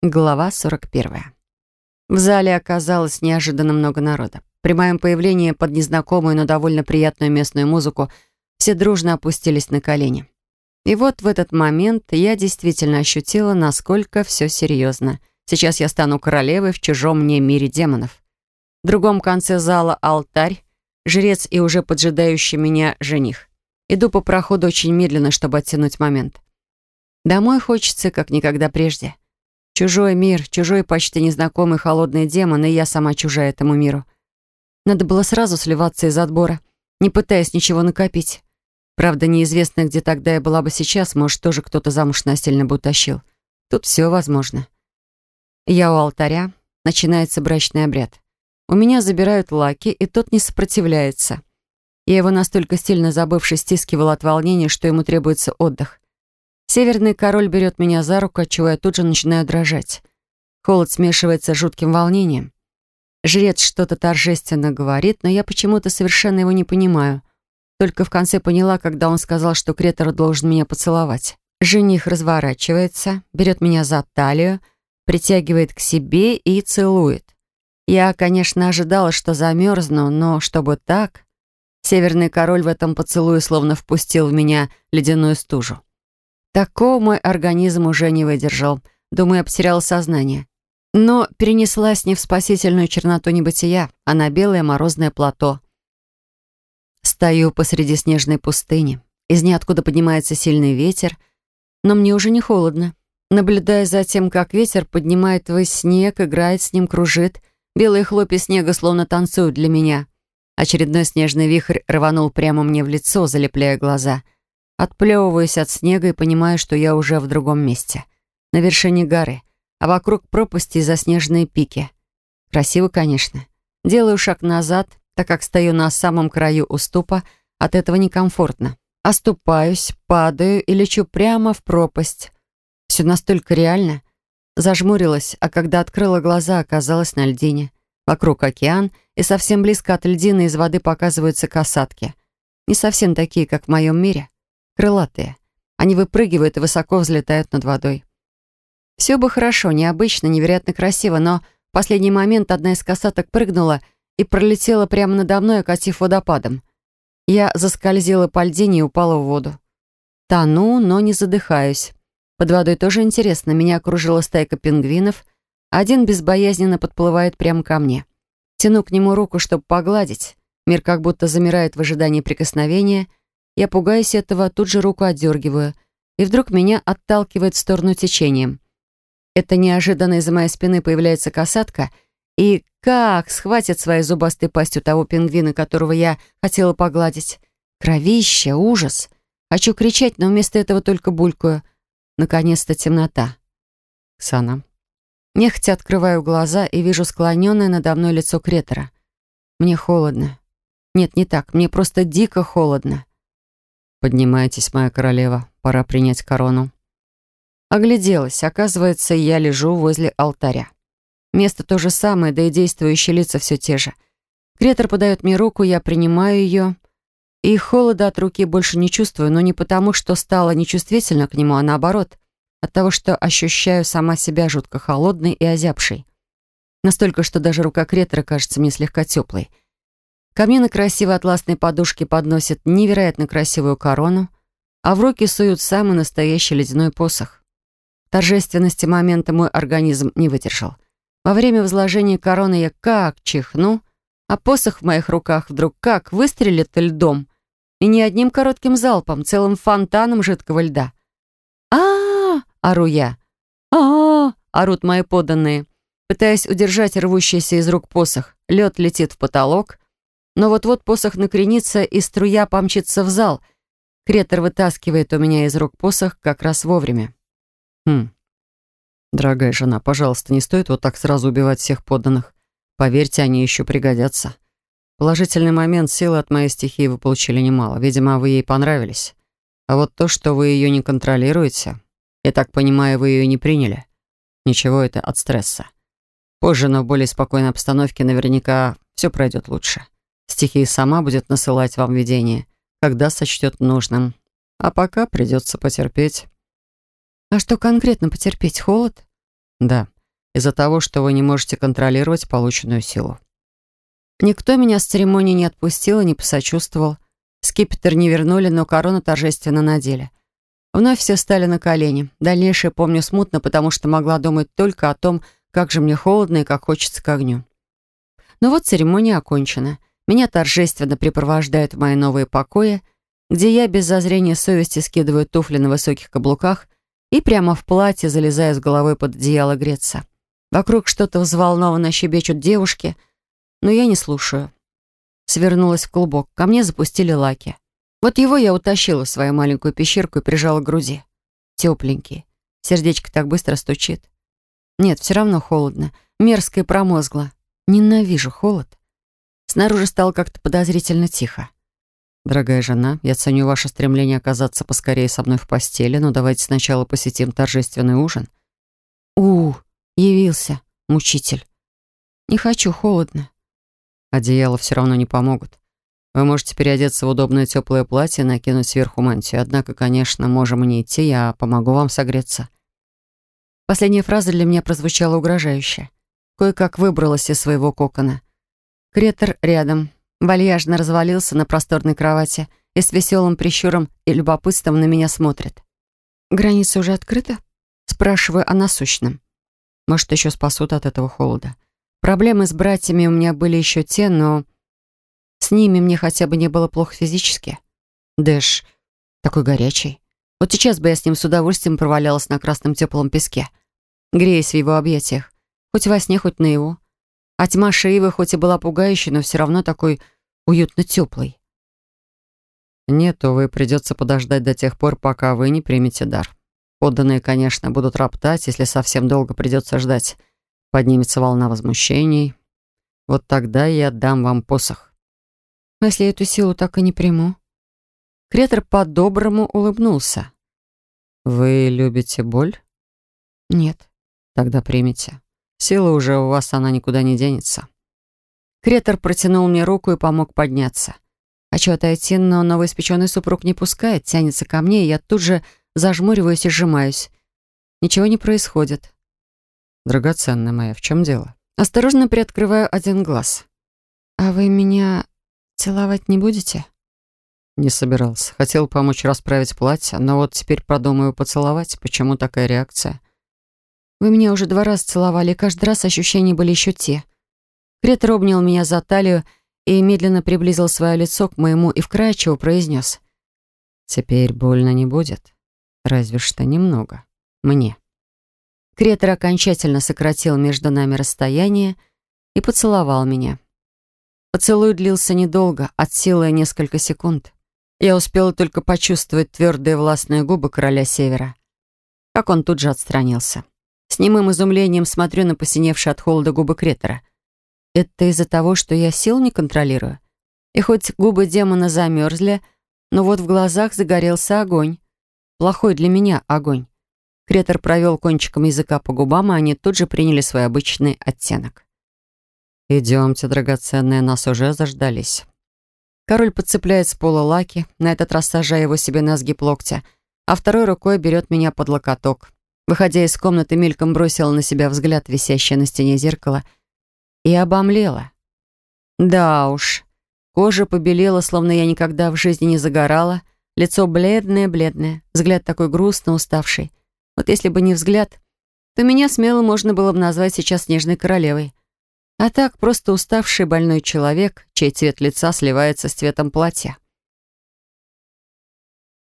Глава 41. В зале оказалось неожиданно много народа. При моем появлении под незнакомую, но довольно приятную местную музыку все дружно опустились на колени. И вот в этот момент я действительно ощутила, насколько все серьезно. Сейчас я стану королевой в чужом мне мире демонов. В другом конце зала алтарь, жрец и уже поджидающий меня жених. Иду по проходу очень медленно, чтобы оттянуть момент. Домой хочется, как никогда прежде. Чужой мир, чужой почти незнакомый холодный демон, и я сама чужая этому миру. Надо было сразу сливаться из отбора, не пытаясь ничего накопить. Правда, неизвестно, где тогда я была бы сейчас, может, тоже кто-то замуж насильно бы утащил. Тут все возможно. Я у алтаря, начинается брачный обряд. У меня забирают лаки, и тот не сопротивляется. Я его настолько сильно забывшись стискивала от волнения, что ему требуется отдых. Северный король берет меня за руку, отчего я тут же начинаю дрожать. Холод смешивается с жутким волнением. Жрец что-то торжественно говорит, но я почему-то совершенно его не понимаю. Только в конце поняла, когда он сказал, что Кретор должен меня поцеловать. Жених разворачивается, берет меня за талию, притягивает к себе и целует. Я, конечно, ожидала, что замерзну, но чтобы так... Северный король в этом поцелуе словно впустил в меня ледяную стужу. Такого мой организм уже не выдержал. Думаю, я потеряла сознание. Но перенеслась не в спасительную черноту небытия, а на белое морозное плато. Стою посреди снежной пустыни. Из ниоткуда поднимается сильный ветер, но мне уже не холодно. Наблюдая за тем, как ветер поднимает твой снег, играет с ним, кружит, белые хлопья снега словно танцуют для меня. Очередной снежный вихрь рванул прямо мне в лицо, залепляя глаза — Отплевываюсь от снега и понимаю, что я уже в другом месте. На вершине горы, а вокруг пропасти и заснеженные пики. Красиво, конечно. Делаю шаг назад, так как стою на самом краю уступа, от этого некомфортно. Оступаюсь, падаю и лечу прямо в пропасть. Все настолько реально. Зажмурилась, а когда открыла глаза, оказалась на льдине. Вокруг океан, и совсем близко от льдины из воды показываются касатки. Не совсем такие, как в моем мире крылатые. Они выпрыгивают и высоко взлетают над водой. Все бы хорошо, необычно, невероятно красиво, но в последний момент одна из касаток прыгнула и пролетела прямо надо мной, окатив водопадом. Я заскользила по льдине и упала в воду. Тону, но не задыхаюсь. Под водой тоже интересно. Меня окружила стайка пингвинов. Один безбоязненно подплывает прямо ко мне. Тяну к нему руку, чтобы погладить. Мир как будто замирает в ожидании прикосновения — я пугаюсь этого, тут же руку отдергиваю. И вдруг меня отталкивает в сторону течением. Это неожиданно из-за моей спины появляется касатка, и как схватит своей зубастой пастью того пингвина, которого я хотела погладить. Кровище, ужас. Хочу кричать, но вместо этого только булькаю. Наконец-то темнота. Ксана. Нехотя открываю глаза и вижу склоненное надо мной лицо Кретора. Мне холодно. Нет, не так. Мне просто дико холодно. «Поднимайтесь, моя королева, пора принять корону». Огляделась. Оказывается, я лежу возле алтаря. Место то же самое, да и действующие лица все те же. Кретор подает мне руку, я принимаю ее. И холода от руки больше не чувствую, но не потому, что стала нечувствительна к нему, а наоборот, от того, что ощущаю сама себя жутко холодной и озябшей. Настолько, что даже рука Кретора кажется мне слегка теплой — Ко мне на красивой атласной подушке подносят невероятно красивую корону, а в руки суют самый настоящий ледяной посох. Торжественности момента мой организм не выдержал. Во время возложения короны я как чихну, а посох в моих руках вдруг как выстрелит льдом, и не одним коротким залпом, целым фонтаном жидкого льда. а а, ору я. а орут мои подданные. Пытаясь удержать рвущийся из рук посох, лед летит в потолок, но вот-вот посох накренится, и струя помчится в зал. Кретор вытаскивает у меня из рук посох как раз вовремя. Хм. Дорогая жена, пожалуйста, не стоит вот так сразу убивать всех подданных. Поверьте, они еще пригодятся. Положительный момент силы от моей стихии вы получили немало. Видимо, вы ей понравились. А вот то, что вы ее не контролируете, я так понимаю, вы ее не приняли. Ничего, это от стресса. Позже, но в более спокойной обстановке наверняка все пройдет лучше. Стихия сама будет насылать вам видение, когда сочтет нужным. А пока придется потерпеть. А что конкретно потерпеть? Холод? Да, из-за того, что вы не можете контролировать полученную силу. Никто меня с церемонии не отпустил и не посочувствовал. Скипетр не вернули, но корону торжественно надели. Вновь все стали на колени. Дальнейшее помню смутно, потому что могла думать только о том, как же мне холодно и как хочется к огню. Но вот церемония окончена. Меня торжественно припровождают в мои новые покои, где я без зазрения совести скидываю туфли на высоких каблуках и прямо в платье залезаю с головой под одеяло греться. Вокруг что-то взволнованно щебечут девушки, но я не слушаю. Свернулась в клубок. Ко мне запустили лаки. Вот его я утащила в свою маленькую пещерку и прижала к груди. Тепленький. Сердечко так быстро стучит. Нет, все равно холодно. Мерзко и промозгло. Ненавижу холод. Снаружи стало как-то подозрительно тихо. «Дорогая жена, я ценю ваше стремление оказаться поскорее со мной в постели, но давайте сначала посетим торжественный ужин». «У, явился, мучитель. Не хочу, холодно». Одеяло все равно не помогут. Вы можете переодеться в удобное теплое платье и накинуть сверху мантию. Однако, конечно, можем не идти, я помогу вам согреться». Последняя фраза для меня прозвучала угрожающе. Кое-как выбралась из своего кокона. Кретор рядом, вальяжно развалился на просторной кровати и с веселым прищуром и любопытством на меня смотрит. «Граница уже открыта?» Спрашиваю о насущном. Может, еще спасут от этого холода. Проблемы с братьями у меня были еще те, но с ними мне хотя бы не было плохо физически. Дэш такой горячий. Вот сейчас бы я с ним с удовольствием провалялась на красном теплом песке, греясь в его объятиях, хоть во сне, хоть наяву. А тьма Шиивы хоть и была пугающей, но все равно такой уютно теплой. Нет, увы, придется подождать до тех пор, пока вы не примете дар. Подданные, конечно, будут роптать, если совсем долго придется ждать. Поднимется волна возмущений. Вот тогда я отдам вам посох. Но если эту силу так и не приму? Кретор по-доброму улыбнулся. Вы любите боль? Нет. Тогда примите. Сила уже у вас, она никуда не денется. Кретор протянул мне руку и помог подняться. Хочу отойти, но новоиспеченный супруг не пускает, тянется ко мне, и я тут же зажмуриваюсь и сжимаюсь. Ничего не происходит. Драгоценная моя, в чем дело? Осторожно приоткрываю один глаз. «А вы меня целовать не будете?» Не собирался. Хотел помочь расправить платье, но вот теперь подумаю поцеловать. Почему такая реакция? Вы меня уже два раза целовали, и каждый раз ощущения были еще те. Кретор обнял меня за талию и медленно приблизил свое лицо к моему и вкрадчиво произнес. «Теперь больно не будет. Разве что немного. Мне». Кретор окончательно сократил между нами расстояние и поцеловал меня. Поцелуй длился недолго, от силы несколько секунд. Я успела только почувствовать твердые властные губы короля Севера. Как он тут же отстранился. С немым изумлением смотрю на посиневшие от холода губы Кретора. Это из-за того, что я сил не контролирую. И хоть губы демона замерзли, но вот в глазах загорелся огонь. Плохой для меня огонь. Кретор провел кончиком языка по губам, и они тут же приняли свой обычный оттенок. «Идемте, драгоценные, нас уже заждались». Король подцепляет с пола лаки, на этот раз сажая его себе на сгиб локтя, а второй рукой берет меня под локоток. Выходя из комнаты, мельком бросила на себя взгляд, висящее на стене зеркало, и обомлела. Да уж, кожа побелела, словно я никогда в жизни не загорала, лицо бледное-бледное, взгляд такой грустно уставший. Вот если бы не взгляд, то меня смело можно было бы назвать сейчас снежной королевой. А так, просто уставший больной человек, чей цвет лица сливается с цветом платья.